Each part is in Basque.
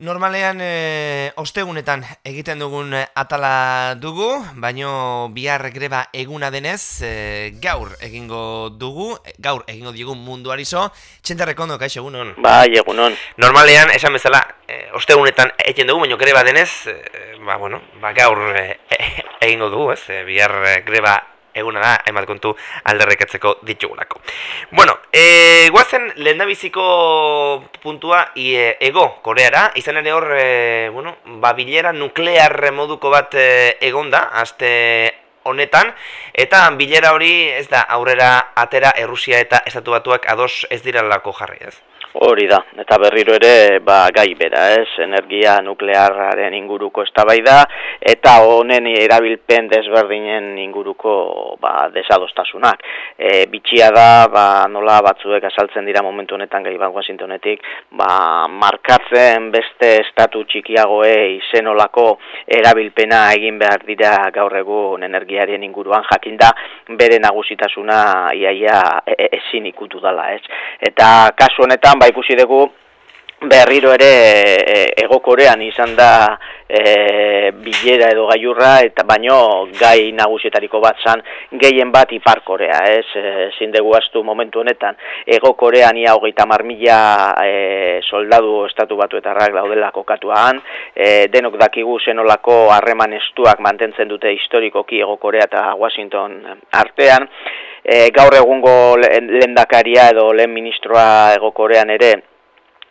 Normalean e, ostegunetan egiten dugun atala dugu, baino bihar greba eguna denez e, gaur egingo dugu, gaur egingo dugu munduari zo, txentarrekondo, kaixo, egunon? Bai, egunon. Normalean, esan bezala, e, ostegunetan egiten dugu, baino greba denez, e, ba, bueno, ba, gaur e, egingo dugu, ez, bihar greba eguna da, hainbat kontu alderrekatzeko ditugulako. Bueno, e, guazen lehen biziko puntua e, ego koreara, izan ere hor, e, bueno, ba, bilera nuklear moduko bat e, egonda, aste honetan, eta bilera hori ez da aurrera atera Errusia eta Estatu Batuak ados ez diralako jarri ez. Hori da, eta berriro ere ba, gai bera, ez, energia nuklearraren inguruko eztabaida eta honen erabilpen desberdinen inguruko ba, desadostasunak. E, bitxia da, ba, nola batzuek asaltzen dira momentu honetan gai bat Washingtonetik, ba, markatzen beste estatu txikiagoe izenolako erabilpena egin behar dira gaur egun energiaren inguruan, jakinda bere nagusitasuna iaia e, e, ezin ikutu dala, ez. Eta kasu honetan, ba ikusi dugu berriro ere e, ego korean izan da e, bilera edo gaiurra eta baino gai nagusietariko bat zan gehien bat ipar korea ez? Ezin dugu astu momentu honetan ego korean ia hogeita marmila e, soldadu estatu batu eta rak daudela kokatuan e, denok dakigu zenolako harreman estuak mantentzen dute historikoki ego korea eta Washington artean. E, gaur egungo lehendakaria edo lehen ministroa egokorean ere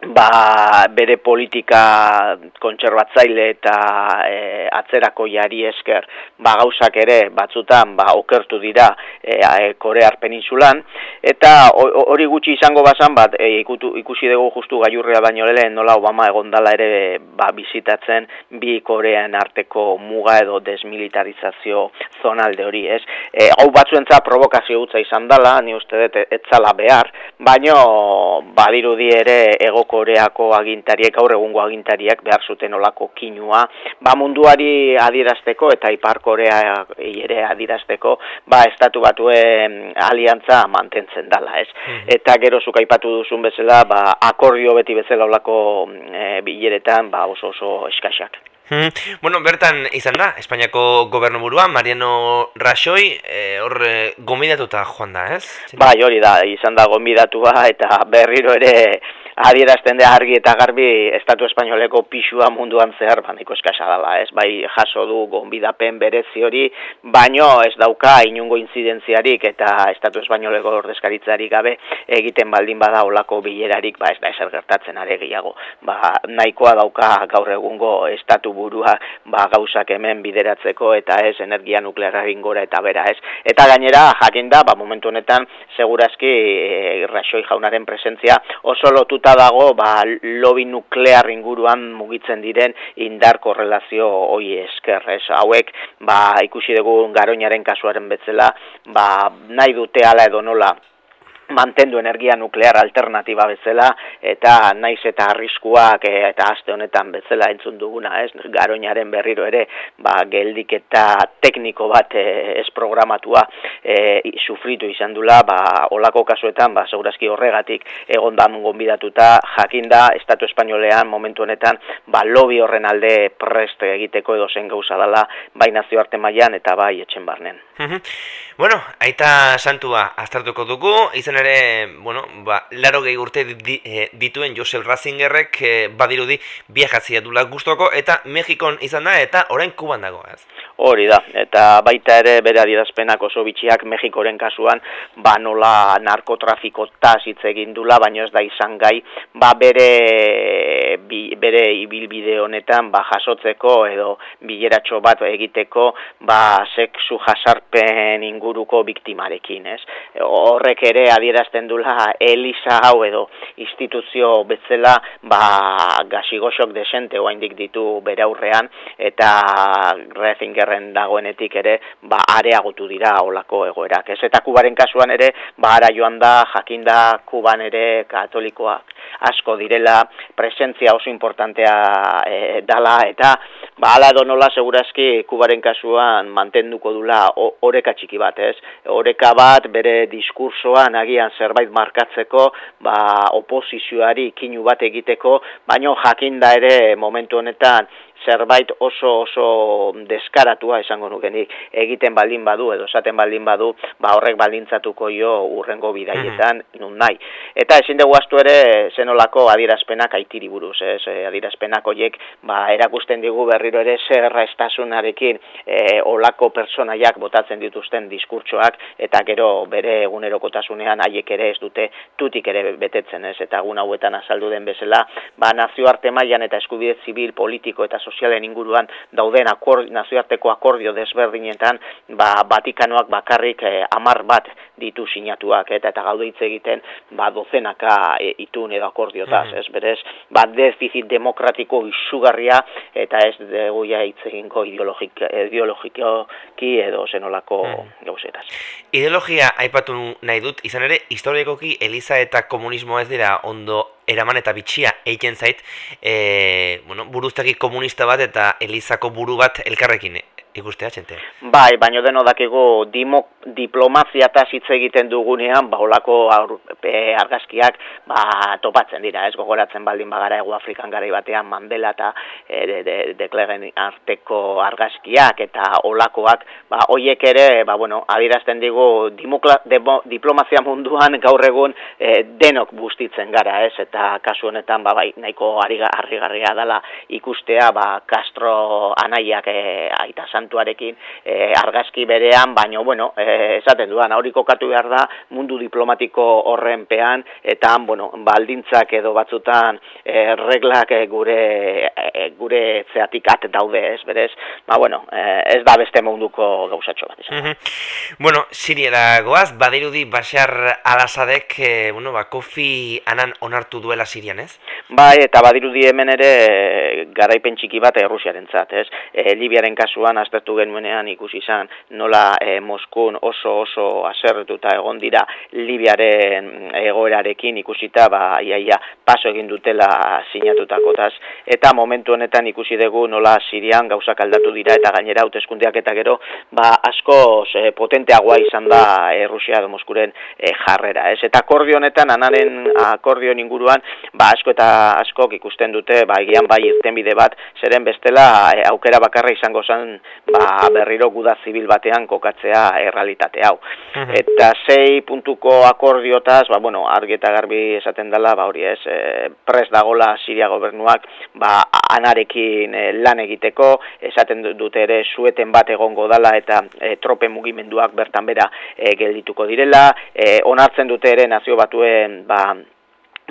ba, bere politika kontserbatzaile eta e, atzerako jari esker ba, gauzak ere batzutan ba, okertu dira e, e, Korear peninsulan. Eta hori gutxi izango bazan bat e, ikutu, ikusi dugu justu gaiurrea baino lehen nola Obama egondala ere ba, bizitatzen bi Korean arteko muga edo desmilitarizazio zonalde hori ez? E, hau batzuentza provokazio gutza izan dela ni uste dut etzala behar. Baino badirudi ere ego Koreako agintariek, aurre egungo agintariek behar zuten olako kinua, ba munduari adierazteko eta Ipar Korea ere adierazteko, ba estatu batuen aliantza mantentzen dala, ez? Mm. Eta gero zuk aipatu duzun bezala, ba akordio beti bezala olako e, bileretan, ba oso oso eskaxak. Hmm. Bueno, bertan izan da, Espainiako gobernu burua, Mariano Raxoi, e, hor e, gomidatuta joan da, ez? Bai, hori da, izan da gomidatua eta berriro ere adierazten da argi eta garbi Estatu Espainoleko pisua munduan zehar baniko eskasa dela, ez bai jaso du gonbidapen berezi hori, baino ez dauka inungo inzidentziarik eta Estatu Espainoleko ordezkaritzarik gabe egiten baldin bada olako bilerarik, ba ez da eser gertatzen are gehiago. Ba, nahikoa dauka gaur egungo Estatu burua ba, gauzak hemen bideratzeko eta ez energia nuklearraren gora eta bera ez. Eta gainera, jakin da, ba, momentu honetan, segurazki e, Rasoi jaunaren presentzia oso lotuta dago ba, lobi nuklear inguruan mugitzen diren indar korrelazio hoi esker, ez? Hauek ba, ikusi dugu garoinaren kasuaren betzela, ba, nahi dute ala edo nola mantendu energia nuklear alternatiba bezala eta naiz eta arriskuak e, eta aste honetan bezala entzun duguna, ez? Garoñaren berriro ere, ba geldik eta tekniko bat e, ez programatua e, sufritu izan dula, ba olako kasuetan ba segurazki horregatik egondan gonbidatuta jakinda Estatu Espainolean momentu honetan ba lobby horren alde prest egiteko edo zen gauza dela bai nazioarte mailan eta bai etxen barnen. bueno, aita santua astartuko dugu, izan ere, bueno, ba, laro gehi urte di, e, dituen Josel Ratzingerrek e, badirudi biajatzia dula guztoko, eta Mexikon izan da, eta orain kuban dago, ez? Hori da, eta baita ere bere adierazpenak oso bitxiak Mexikoren kasuan, ba nola narkotrafiko hitz egin dula, baina ez da izan gai, ba bere, bi, bere ibilbide honetan, ba jasotzeko edo bileratxo bat egiteko, ba sexu jasarpen inguruko biktimarekin, ez? Horrek ere adierazten dula Elisa hau edo instituzio betzela ba gasigosok desente oaindik ditu bere aurrean eta Rezingerren dagoenetik ere ba areagotu dira olako egoerak. Ez eta Kubaren kasuan ere ba ara joan da jakinda Kuban ere katolikoak asko direla presentzia oso importantea e, dala eta ba ala edo nola segurazki kubaren kasuan mantenduko dula oreka txiki bat, ez? Oreka bat bere diskursoan agian zerbait markatzeko, ba oposizioari kinu bat egiteko, baino jakinda ere momentu honetan zerbait oso oso deskaratua esango nukenik egiten baldin badu edo esaten baldin badu ba horrek baldintzatuko jo urrengo bidaietan nun nahi. Eta ezin dugu astu ere zenolako adierazpenak aitiri buruz ez? Adierazpenak hoiek ba erakusten digu berriro ere zerra estasunarekin e, olako personaiak botatzen dituzten diskurtsoak eta gero bere egunerokotasunean haiek ere ez dute tutik ere betetzen ez? Eta egun hauetan azaldu den bezala ba nazioarte mailan eta eskubide zibil politiko eta sozialen inguruan dauden akord, nazioarteko akordio desberdinetan, ba, Vatikanoak bakarrik eh, amar bat ditu sinatuak, eta eta gaude hitz egiten, ba, dozenaka e, itun edo akordiotaz, mm -hmm. ez berez, ba, defizit demokratiko izugarria, eta ez dugu ja hitz eginko ideologik, ideologikoki edo zenolako mm. gauzetaz. Ideologia aipatu nahi dut, izan ere, historikoki Eliza eta komunismo ez dira ondo eraman eta bitxia egiten zait, e, bueno, buruztaki komunista bat eta Elizako buru bat elkarrekin ikustea txente. Bai, baino deno dakigu dimo, diplomazia eta hitz egiten dugunean, ba, olako argazkiak ba, topatzen dira, ez gogoratzen baldin bagara ego Afrikan gara batean Mandela eta e, de, de, de arteko argazkiak eta olakoak, ba, oiek ere, ba, bueno, adirazten digu dimokla, diplomazia munduan gaur egun e, denok bustitzen gara, ez, eta kasu honetan, ba, bai, nahiko harrigarria dela ikustea, ba, Castro anaiak e, aita santuarekin e, argazki berean, baino, bueno, e, esaten duan, hori kokatu behar da mundu diplomatiko horrenpean, eta, bueno, baldintzak edo batzutan e, reglak gure e, gure zeatik at daude, ez, berez, ba, bueno, e, ez da beste munduko gauzatxo bat, izan. Bueno, Siriera goaz, badirudi Bashar al-Assadek, e, bueno, ba, kofi anan onartu duela Sirian, ez? Bai, eta badirudi hemen ere garaipen txiki bat Errusiaren zat, ez? E, Libiaren kasuan, aztertu genuenean ikusi izan nola e, Moskun oso oso aserretuta egon dira Libiaren egoerarekin ikusita ba iaia paso egin dutela sinatutakotaz eta momentu honetan ikusi dugu nola Sirian gauzak aldatu dira eta gainera hauteskundeak eta gero ba asko e, potenteagoa izan da e, Rusia Moskuren e, jarrera ez? Eta akordio honetan anaren akordio inguruan ba asko eta askok ikusten dute ba egian bai irtenbide bat zeren bestela e, aukera bakarra izango zen ba, berriro guda zibil batean kokatzea errealitate hau. Mhm. Eta sei puntuko akordiotaz, ba, bueno, argi eta garbi esaten dela, ba, hori ez, e, pres dagola Siria gobernuak, ba, anarekin e, lan egiteko, esaten dute ere sueten bat egongo dala eta e, trope mugimenduak bertan bera e, geldituko direla, e, onartzen dute ere nazio batuen, ba,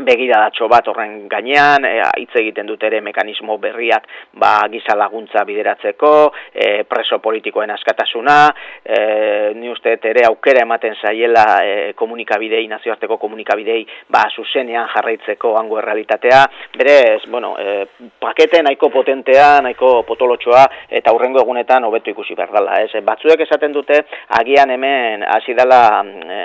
begiradatxo bat horren gainean, e, hitz egiten dut ere mekanismo berriak ba, giza laguntza bideratzeko, e, preso politikoen askatasuna, e, ni uste ere aukera ematen zaiela e, komunikabidei, nazioarteko komunikabidei, ba, zuzenean jarraitzeko hango errealitatea, berez, bueno, e, pakete nahiko potentea, nahiko potolotxoa, eta hurrengo egunetan hobetu ikusi behar dela, ez? Batzuek esaten dute, agian hemen hasi dela e,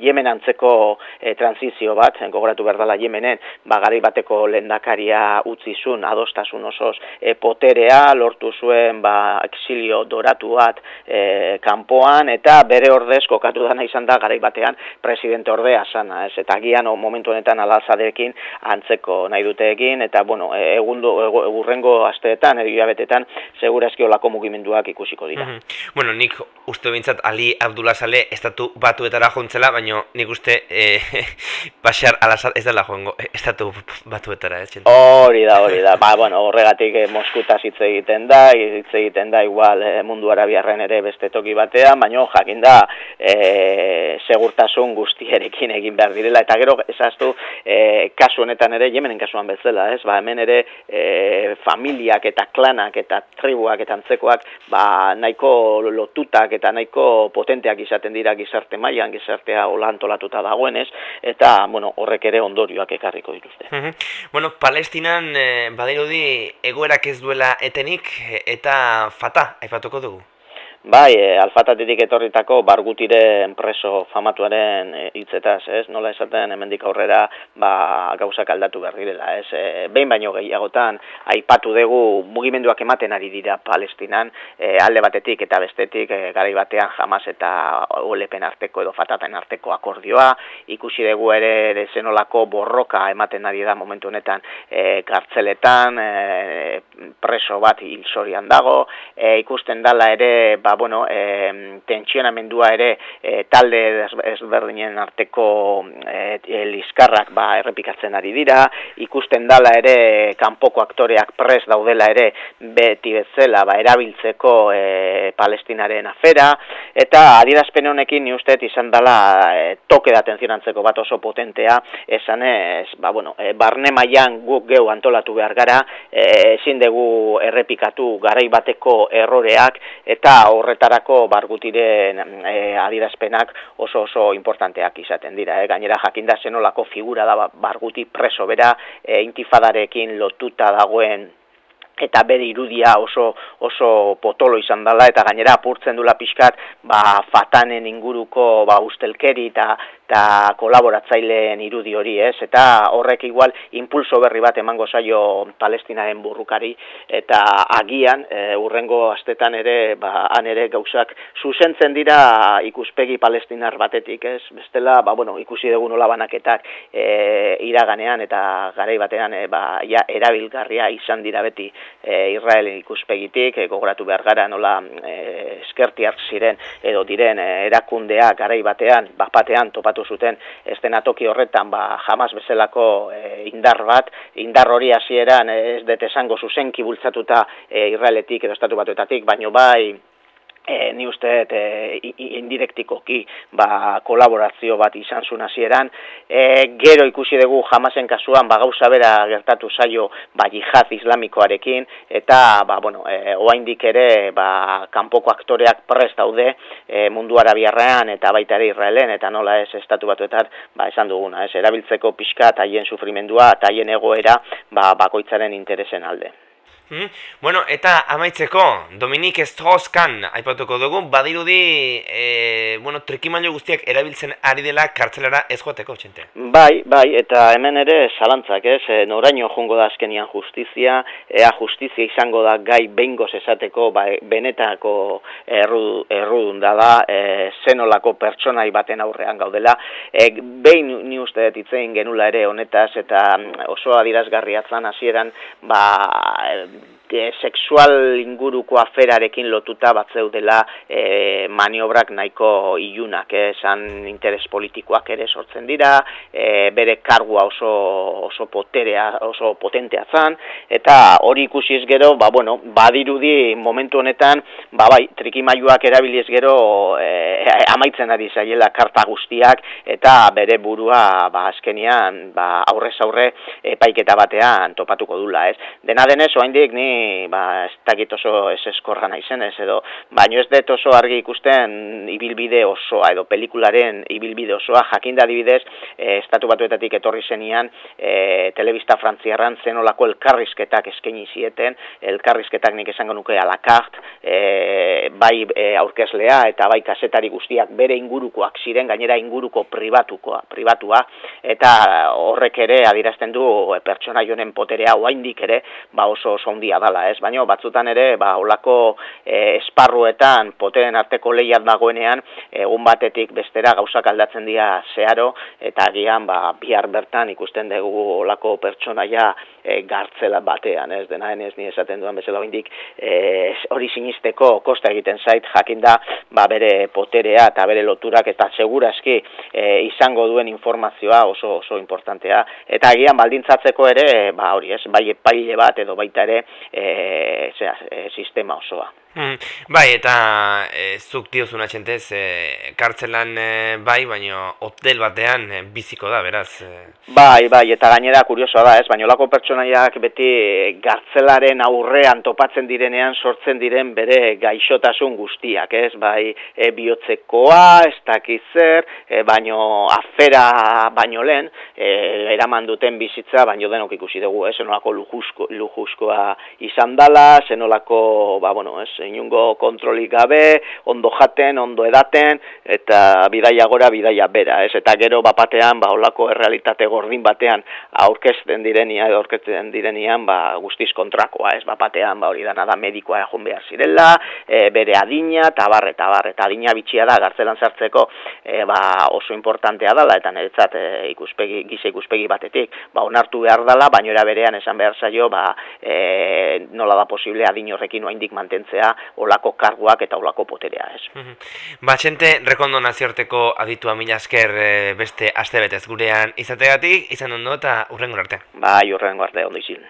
Yemen antzeko e, transizio bat, gogoratu behar dela Yemenen ba bateko lendakaria utzi zuen adostasun osoz e, poterea lortu zuen ba exilio doratu bat e, kanpoan eta bere ordez kokatu dana izan da garai batean presidente ordea sana ez eta agian o momentu honetan alazadekin antzeko nahi dute egin eta bueno e, egundo egurrengo asteetan edo ilabetetan segurazki olako mugimenduak ikusiko dira. Mm Bueno, nik uste bintzat Ali Abdullah Sale estatu batuetara jontzela, baina nik uste e, Bashar al-Assad ez dela joango estatu batuetara, ez? Hori da, hori da. Ba, bueno, horregatik eh, Moskuta hitz egiten da, hitz egiten da igual eh, mundu arabiarren ere beste toki batean, baina jakin da eh, segurtasun guztierekin egin behar direla, eta gero esaztu eh, kasu honetan ere, jemenen kasuan bezala, ez? Ba, hemen ere eh, familiak eta klanak eta tribuak eta antzekoak ba, nahiko lotutak eta nahiko potenteak izaten dira gizarte mailan gizartea hola antolatuta dagoenez, eta bueno, horrek ere ondorio ondorioak ekarriko dituzte. bueno, Palestinan e, badirudi egoerak ez duela etenik eta fata aipatuko dugu. Bai, e, alfatatetik etorritako bargutire preso famatuaren e, hitzetaz, ez? Nola esaten hemendik aurrera ba, gauzak aldatu behar direla, ez? E, behin baino gehiagotan, aipatu dugu mugimenduak ematen ari dira Palestinan, e, alde batetik eta bestetik e, garai batean jamaz eta olepen arteko edo fataten arteko akordioa, ikusi dugu ere zenolako borroka ematen ari da momentu honetan e, kartzeletan, e, preso bat hil dago, e, ikusten dala ere, ba, bueno, e, tentsionamendua ere e, talde ezberdinen arteko e, liskarrak ba, errepikatzen ari dira, ikusten dala ere kanpoko aktoreak pres daudela ere beti bezala ba, erabiltzeko e, palestinaren afera, eta adirazpen honekin ni uste izan dala e, toke da tenzionantzeko bat oso potentea, esan ez, ba, bueno, e, barne maian guk geu antolatu behar gara, e, ezin dugu errepikatu garai bateko erroreak, eta horretarako bargutiren e, adirazpenak oso oso importanteak izaten dira. E, gainera jakinda zenolako figura da barguti preso bera, e, intifadarekin lotuta dagoen eta bere irudia oso oso potolo izan dela eta gainera apurtzen dula pixkat ba, fatanen inguruko ba, ustelkeri eta eta kolaboratzaileen irudi hori, ez? Eta horrek igual impulso berri bat emango zaio Palestinaren burrukari eta agian e, urrengo astetan ere, ba han ere gauzak zuzentzen dira ikuspegi palestinar batetik, ez? Bestela, ba bueno, ikusi dugu nola banaketak e, iraganean eta garai batean e, ba, ja, erabilgarria izan dira beti e, Israel ikuspegitik, e, gogoratu behar gara nola e, eskertiak ziren edo diren e, erakundea garai batean, bapatean topatu zuten estenatoki horretan ba, jamaz bezalako e, indar bat, indar hori hasieran ez dut esango zuzenki bultzatuta e, Israeletik edo estatu batuetatik, baino bai e, ni uste e, indirektikoki ba, kolaborazio bat izan zuen hasieran e, gero ikusi dugu jamasen kasuan ba, gauza bera gertatu zaio ba, jihad islamikoarekin eta ba, bueno, e, oaindik ere ba, kanpoko aktoreak prest daude e, mundu arabiarrean eta baita ere Israelen eta nola ez estatu batuetan ba, esan duguna, ez erabiltzeko pixka taien sufrimendua, taien egoera ba, bakoitzaren interesen alde. Hmm? Bueno, eta amaitzeko, Dominik Estroskan aipatuko dugu, badirudi, e, bueno, trikimailo guztiak erabiltzen ari dela kartzelara ez joateko, txente? Bai, bai, eta hemen ere zalantzak, ez, e, noraino jongo da azkenian justizia, ea justizia izango da gai behingoz esateko, bai, benetako erru, errudun da da, e, zenolako pertsonai baten aurrean gaudela, e, behin ni uste ditzein genula ere honetaz, eta oso adirazgarriatzen hasieran, ba, e, sexual inguruko aferarekin lotuta bat zeudela e, maniobrak nahiko ilunak, eh, esan interes politikoak ere sortzen dira, e, bere kargua oso, oso poterea, oso potentea zan, eta hori ikusiz gero, ba, bueno, badirudi momentu honetan, ba, bai, trikimailuak erabiliz gero e, amaitzen ari zaiela karta guztiak, eta bere burua, ba, azkenian, ba, aurrez aurre, epaiketa batean topatuko dula, ez. Dena denez, oaindik, ni ba, ez dakit oso ez eskorra naizen ez edo, baino ez dut oso argi ikusten ibilbide osoa edo pelikularen ibilbide osoa, jakinda adibidez, e, estatu batuetatik etorri zenian, e, telebista frantziarran zenolako elkarrizketak eskaini zieten, elkarrizketak nik esango nuke alakart, e, bai e, aurkezlea eta bai kasetari guztiak bere ingurukoak ziren, gainera inguruko pribatukoa, pribatua, eta horrek ere adirazten du e, pertsona jonen poterea oaindik ere, ba oso oso ondia dala, ez? Baina batzutan ere, ba, olako e, esparruetan, poteren arteko lehiat dagoenean, egun batetik bestera gauzak aldatzen dira zeharo, eta agian, ba, bihar bertan ikusten dugu olako pertsonaia e, gartzela batean, ez? Dena ez ni esaten duan bezala indik, e, hori sinisteko kosta egiten zait, jakinda, ba, bere poterea eta bere loturak eta segurazki e, izango duen informazioa oso oso importantea. Eta agian baldintzatzeko ere, ba, hori ez, bai epaile bat edo baita ere, e, zera, e, sistema osoa. Hmm, bai, eta e, zuk diozun atxentez, e, kartzelan e, bai, baino hotel batean e, biziko da, beraz? E. Bai, bai, eta gainera kuriosoa da, ez, baino lako pertsonaiak beti gartzelaren aurrean topatzen direnean sortzen diren bere gaixotasun guztiak, ez, bai, e, bihotzekoa, ez dakitzer, e, baino afera baino lehen, e, eraman duten bizitza, baino denok ikusi dugu, ez, zenolako lujusko, lujuskoa izan dala, zenolako, ba, bueno, ez, inungo kontrolik gabe, ondo jaten, ondo edaten, eta bidaia gora, bidaia bera, ez? Eta gero bapatean, ba, olako errealitate gordin batean aurkezten direnia, aurkezten direnian, ba, guztiz kontrakoa, ez? Bapatean, ba, hori dana da medikoa egon behar zirela, e, bere adina, eta bar, eta bar, eta adina bitxia da, gartzelan sartzeko, e, ba, oso importantea dela, eta niretzat e, ikuspegi, gize ikuspegi batetik, ba, onartu behar dela, baino era berean esan behar zaio, ba, e, nola da posible adin horrekin oaindik mantentzea olako karguak eta olako poterea, ez. Ba, txente, rekondo naziorteko aditua mila esker e, beste aste betez gurean izategatik, izan ondo eta urrengo arte. Bai, urrengo arte, ondo izin.